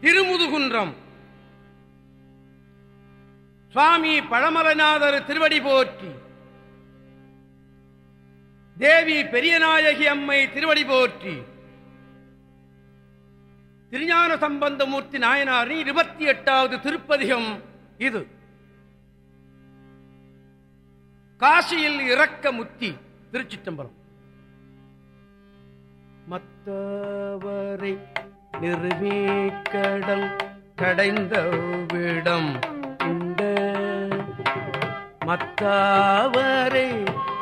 திருமுதுகுன்றம். சுவாமி பழமரநாதர் திருவடி போற்றி. தேவி பெரியநாயகி அம்மை திருவடி போற்றி. திருஞான சம்பந்தமூர்த்தி நாயனாரின் இருபத்தி எட்டாவது திருப்பதிகம் இது. காசியில் இறக்க முத்தி திருச்சிற்றம்பலம். மத்தவரை நிறுவிக்கடல் கடைந்த விடம். இந்த மத்தாவரை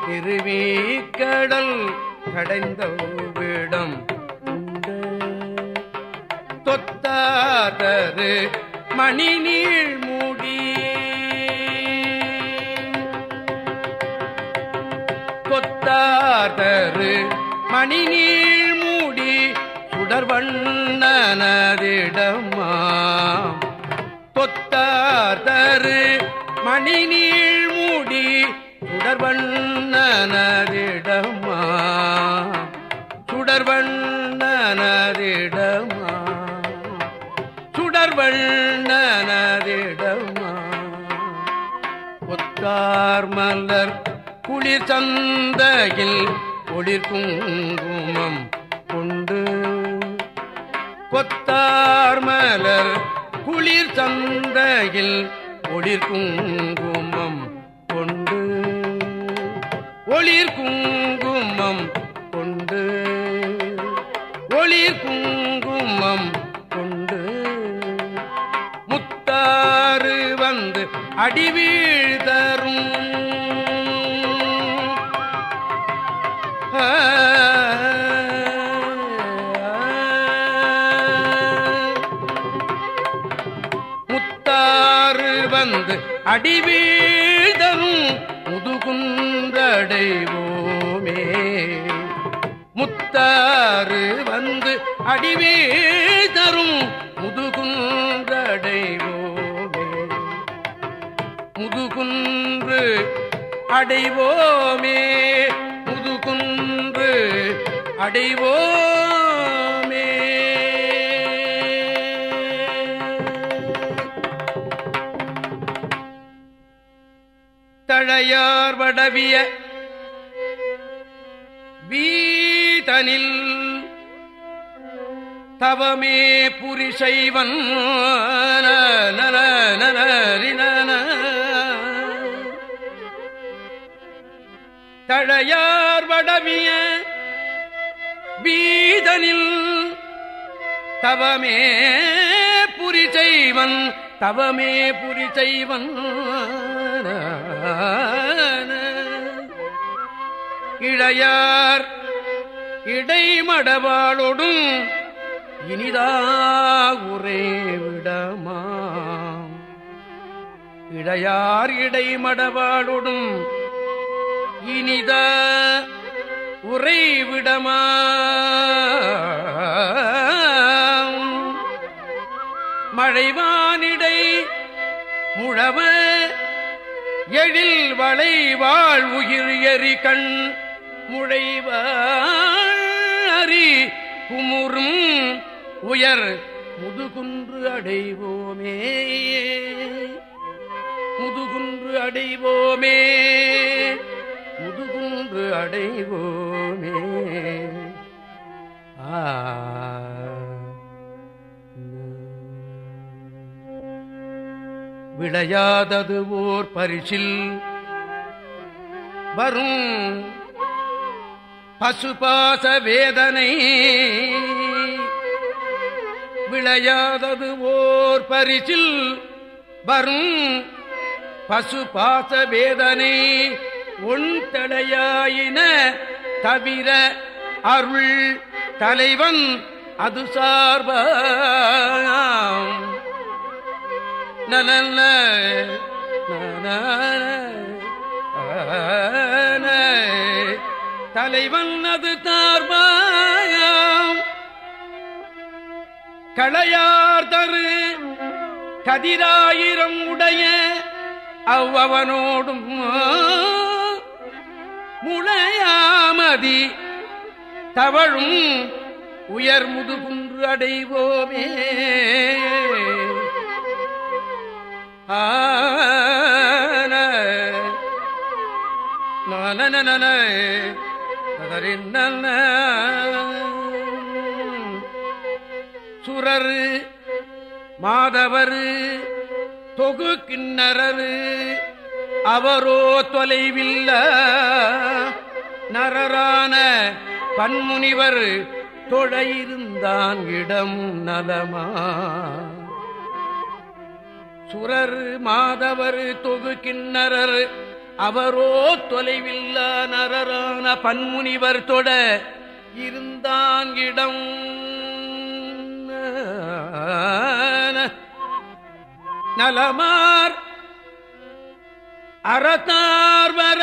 நிறுவிக்கடல் கடைந்த விடம். இந்த தொத்தாதரு மணி நீள் மூடி. கொத்தாதரு மணி நீள் சுடர்வண்ணனதிடமா தொத்தாதரு மணி நீள் மூடி சுடர்வண்ணனதிடமா சுடர்வண்ணனதிடமா சுடர்வண்ணனதிடமா ஒத்தார் மலர் குளிர் சந்தையில் ஒளிர் குங்குமம். கொத்தார் மலர் குளிர் சந்தையில் ஒளிர் குங்குமம் கொண்டு. ஒளிர் குங்குமம் கொண்டு. ஒளிர் குங்குமம் கொண்டு. முத்தாறு வந்து அடிவீழ் அடிவீழ்தம் முதுகுந்தடைவோமே. முத்தாறு வந்து அடிவீழ்தரும் முதுகுந்தடைவோமே. முதுகுன்று அடைவோமே. முதுகுன்று அடைவோமே. தழையார் வடவிய வீதனில் தவமே புரிசைவன். நன நன தழையார் வடவிய வீதனில் தவமே புரிசைவன். தவமே புரிசைவன். இளையார் இடைமடவாளொடும் இனிதாகுரே விடமாம் இடையார் இடைமடவாளொடும் இனித உறைவிடமா மழைவானிடை முழவ எழில் வளை வாழ் உயிர் எரி கண் முழைவாரி குமுறும் உயர் முதுகுன்று அடைவோமே. முதுகுன்று அடைவோமே. முதுகுன்று அடைவோமே. ஆ. விளையாதது ஓர் பரிசில். வரும் பசுபாச வேதனை. விளையாதது ஓர் பரிசில். வரும் பசுபாச வேதனை. உன் தடையாயின தவிர அருள் தலைவன் அது சார்பாம். நலல்ல தலைவன் அது தார்பாயம் களையார் தரு. கதிராயிரம் உடைய அவ்வவனோடும் முளையாமதி தவழும் உயர் முதுகுன்று அடைவோமே. நலரின் சுரரு மாதவர் தொகு கிண்ணரரு அவரோ தொலைவில்ல. நரரான பன்முனிவர் தொழையிருந்தான் இடம் நலமா. சுரர் மாதவர் தொகு கிண்ணரர். அவரோ தொலைவில்ல நரரான பன்முனிவர் தொட இருந்தான் இடம். நலமார் அறத்தார் வர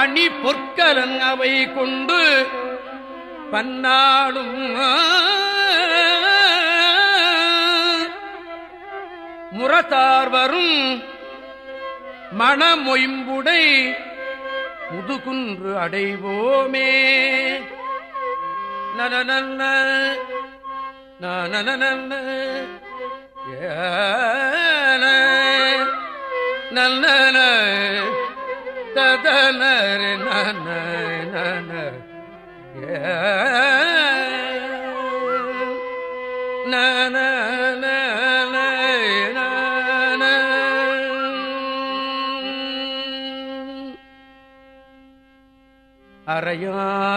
அணி பொற்கலன் அவை கொண்டு பன்னாளும் முரத்தார் வரும் மணமொயம்புடை முதுகுன்று அடைவோமே நலநல்ல நலநல்ல ஏன நல்ல ததனர நன நன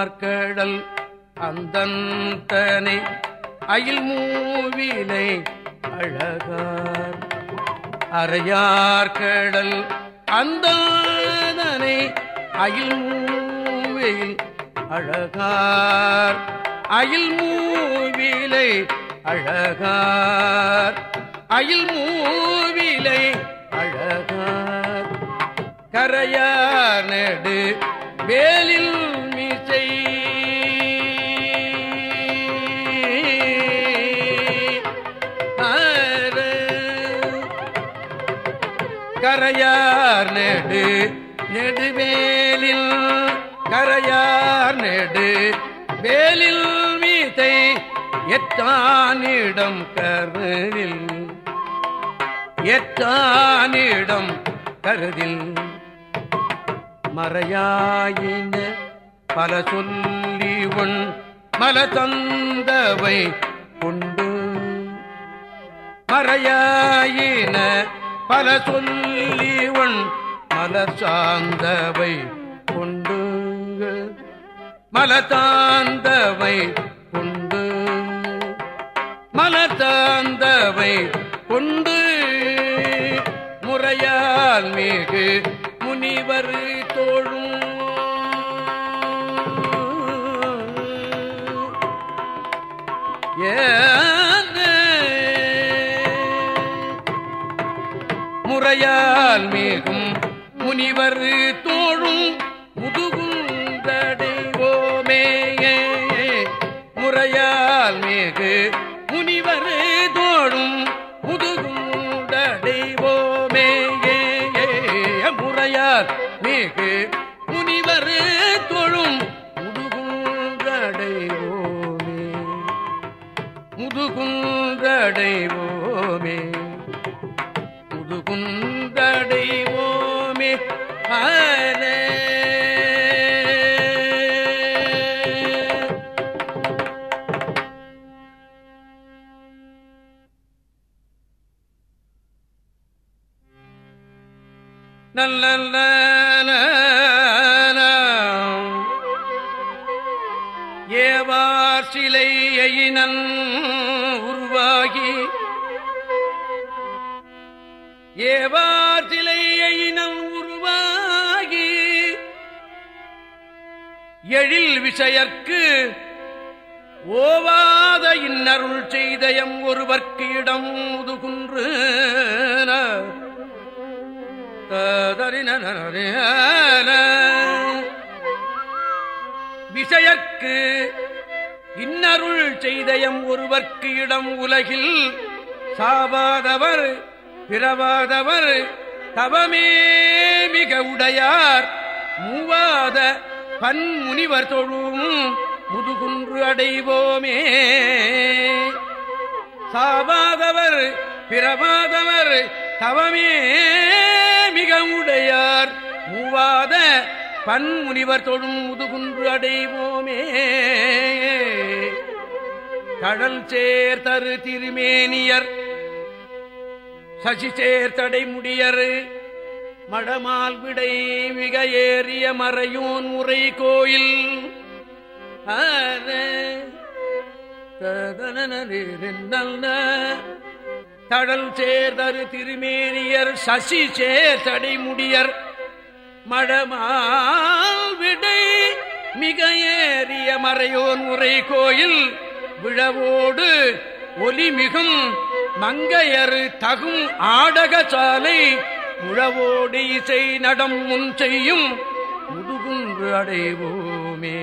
மார்க்கடல் அந்தனை அயில் மூவினை அழகார். அறையார்கடல் அந்தனை அயில் மூவையில் அழகார். அயில் மூவிலை அழகார். அயில் மூவிலை அழகார். கரையார் நெடு வேலில் நெடுவேலில் கரையார் நெடு. வேலில் மீதை எத்தானிடம் கருதில். எத்தானிடம் கருதில். மறையாயின பல சொல்லி உன் மல தந்தவை கொண்டு மறையாயின பல சொல்லி உன் மலர் சார்ந்தவை கொண்டு மலத்தாந்தவை கொண்டு மலத்தாந்தவை கொண்டு முறையால் மேகு முனிவர் தோழும். ஏ முறையால் மே முனிவர் தோழும் முதுகுந்தடைவோமே முறையால் மேகு முனிவர் தோழும் முதுகுந்தடைவோமே முறையால் மேகு முனிவர் தோழும் முதுகுந்தடைவோமே. முதுகுந்தடைவோமே. ஏவார் சிலையினன் உருவாகி. ஏவார் சிலையினன் உருவாகி. எழில் விஷயற்கு ஓவாத இன்னருள் செய்தயம் ஒருவர்க்கு இடம் முதுகுன்று விஷயற்கு இன்னருள் செய்தயம் ஒருவர்க்கு இடம் உலகில். சாவாதவர் பிறவாதவர் தவமே மிக உடையார். மூவாத பன்முனிவர் தொழும் முதுகுன்று அடைவோமே. சாவாதவர் பிறவாதவர் தவமே மிக உடையார். மூவாத பன் முனிவர் தொழும் முதுகுன்று அடைவோமே. கடல் சேர் தரு திருமேனியர் சசி சேர் தடைமுடியர் மடமால் விடை மிக ஏறிய மறையோன் உரை கோயில். தடல் சேர்தரு திருமேனியர் சசி சேர் தடைமுடியர் மடமால் விடை மிக ஏறிய மறையோன் உரை கோயில் விழவோடு ஒலிமிகும் மங்கையரு தகும் ஆடக சாலை முழவோடு இசை நடம் முன் செய்யும் முதுகுன்று அடைவோமே.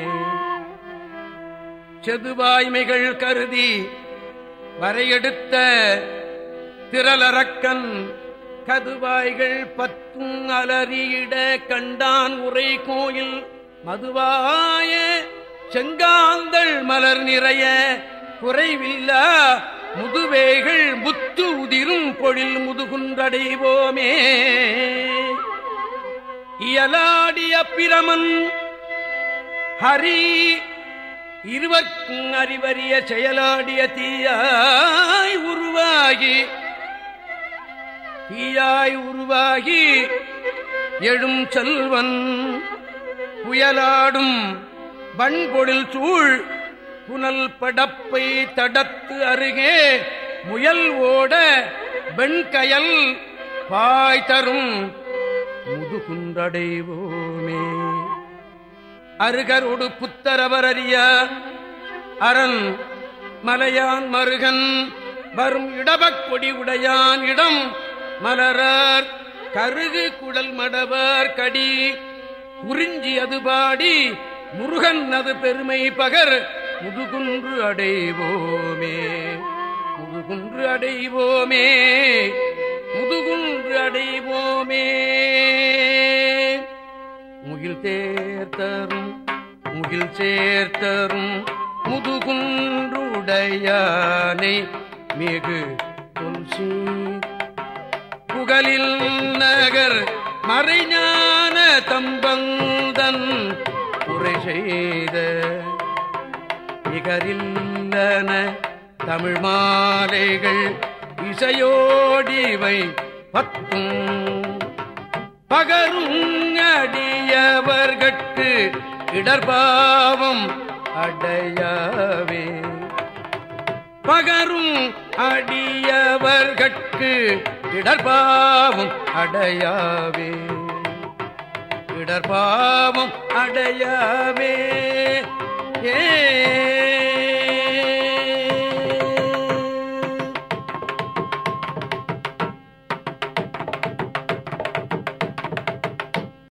செதுவாய்மைகள் கருதி வரையெடுத்த திரளரக்கன் கதுவாய்கள் பத்தும் அலறியிட கண்டான் உரை கோயில். மதுவாய செங்காந்தள் மலர் நிறைய குறைவில்லா முதுவேகள் முத்து உதிரும் பொழில் முதுகுன்றடைவோமே. இயலாடிய பிரமன் ஹரி இருவர்க்கும் அறிவறிய செயலாடிய தீயாய் உருவாகி தீயாய் உருவாகி எழும் செல்வன் புயலாடும் வண்பொழில் சூழ் புனல் படப்பை தடத்து அருகே முயல் ஓட வெண்கயல் பாய் தரும் முதுகுன்றடைவோமே அருகரோடு புத்தரவர் அறிய அரண் மலையான் மருகன் வரும் இடபக் கொடி உடையான் இடம் மலரார் கருகு குடல் மடவர் கடி. குறிஞ்சி அது பாடி முருகன் அது பெருமை பகர். முதுகுன்று அடைவோமே முதுகுன்று அடைவோமே முதுகுன்று அடைவோமே. முகில் தேர்த்தரும் முகில் சேர்த்தரும் முதுகுன்றுடையானை மிகு துல்சி புகழில் நகர் மறைஞான தம்பந்தன் உரை செய்த நிகரில்லன தமிழ் மாலைகள் இசையோடிவை பத்தும். பகரும் அடியவர்கட்கு இடர்பாவம் அடையாவே. பகரும் அடியவர்கட்கு இடர்பாவும் அடையாவே. இடர்பாவும் அடையாவே ஏ